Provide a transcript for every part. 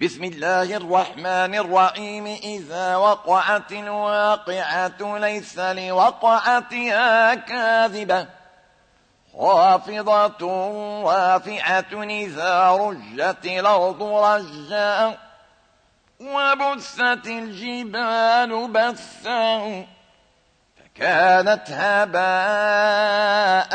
بسم الله الرحمن الرحيم. إذا وقعت الواقعة ليس لوقعتها كاذبة. خافضة وافعة إذا رجت الأرض رجا وبست الجبال بثا فكانت هباء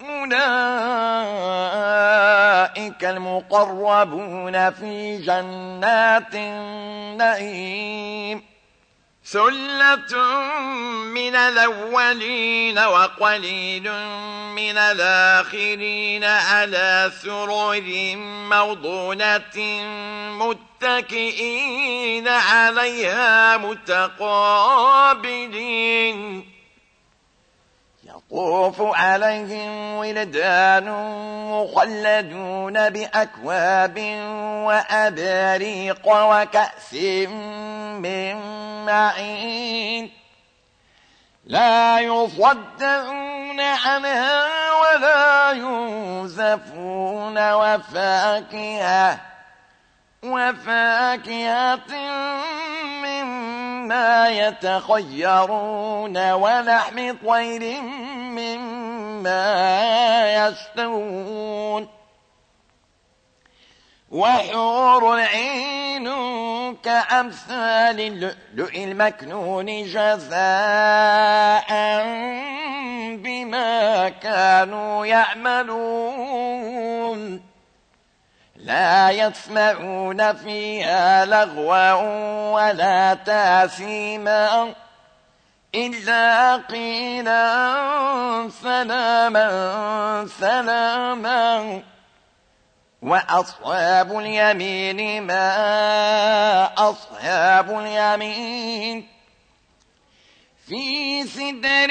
أولئك المقربون في جنات النعيم. ثلة من الأولين وقليل من الآخرين على سرر موضونة متكئين عليها متقابلين. يطوف عليهم ولدان مخلدون بأكواب وأباريق وكأس من معين. لا يصدعون عنها ولا ينزفون وفاكهة وفاكهة مما يتخيرون ولحم طير مما يشتهون وحور العين كأمثال اللؤلؤ المكنون جزاء بما كانوا يعملون لا يسمعون فيها لغوا ولا تاسيما إلا قيلا سلاما سلاما. وأصحاب اليمين ما أصحاب اليمين في سدر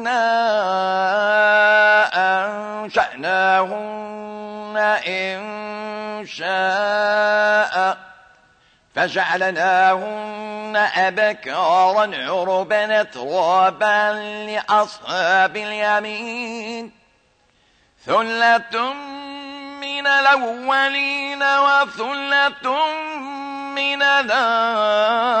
إنا أنشأناهن إن شاء فجعلناهن أبكارا عربا ترابا لأصحاب اليمين ثلة من الأولين وثلة من الآخرين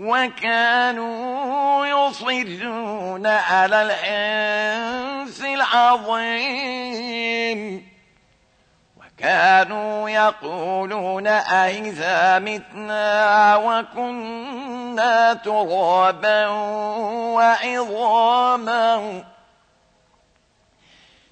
وكانوا يصرون على الحنس العظيم. وكانوا يقولون أئذا متنا وكنا ترابا وعظاما.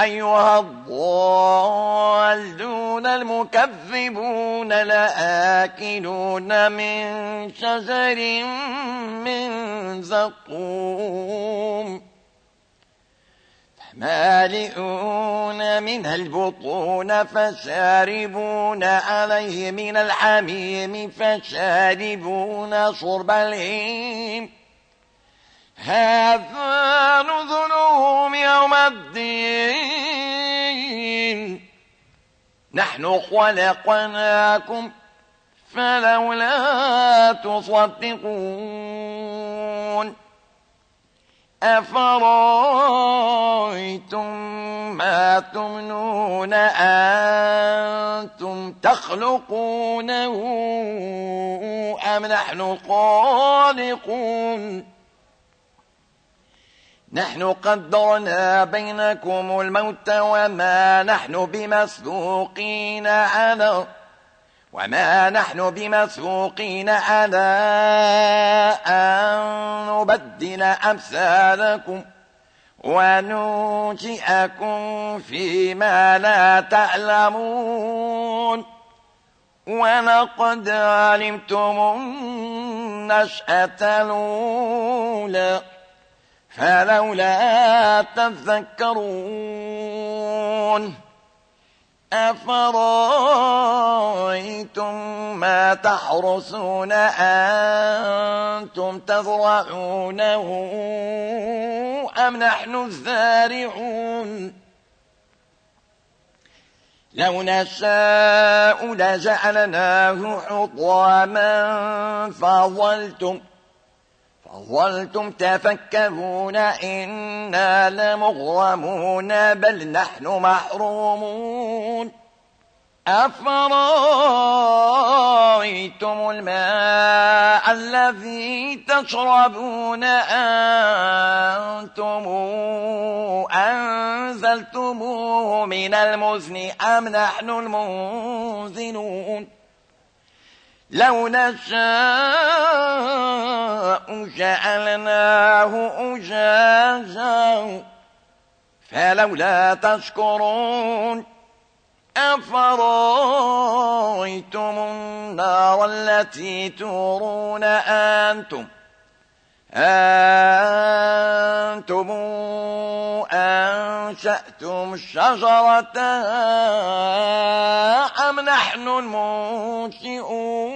أيها الضالون المكذبون لآكلون من شجر من زقوم مالئون من البطون فشاربون عليه من الحميم فشاربون شرب الهيم هذا نزلهم يوم الدين. نحن خلقناكم فلولا تصدقون. أفرأيتم ما تمنون أنتم تخلقونه أم نحن الخالقون نحن قدرنا بينكم الموت وما نحن بمسبوقين على وما نحن بمسبوقين على أن نبدل أمثالكم وننشئكم فيما لا تعلمون. ولقد علمتم النشأة الأولى. فلولا تذكرون أفرأيتم ما تحرسون أنتم تزرعونه أم نحن الزارعون لو نشاء لجعلناه حطاما فظلتم ظلتم تفكرون إنا لمغرمون بل نحن محرومون أفرأيتم الماء الذي تشربون أنتم أنزلتموه من المزن أم نحن المنزلون لو نشاء جعلناه أجازا فلولا تشكرون أفرأيتم النار التي تورون أنتم؟ أنتم أنشأتم شجرتها أم نحن المنشئون؟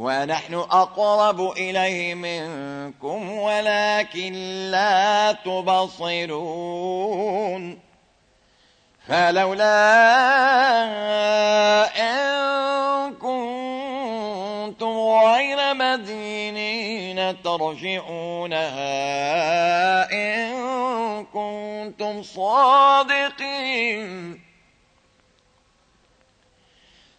ونحن أقرب إليه منكم ولكن لا تبصرون. فلولا إن كنتم غير مدينين ترجعونها إن كنتم صادقين.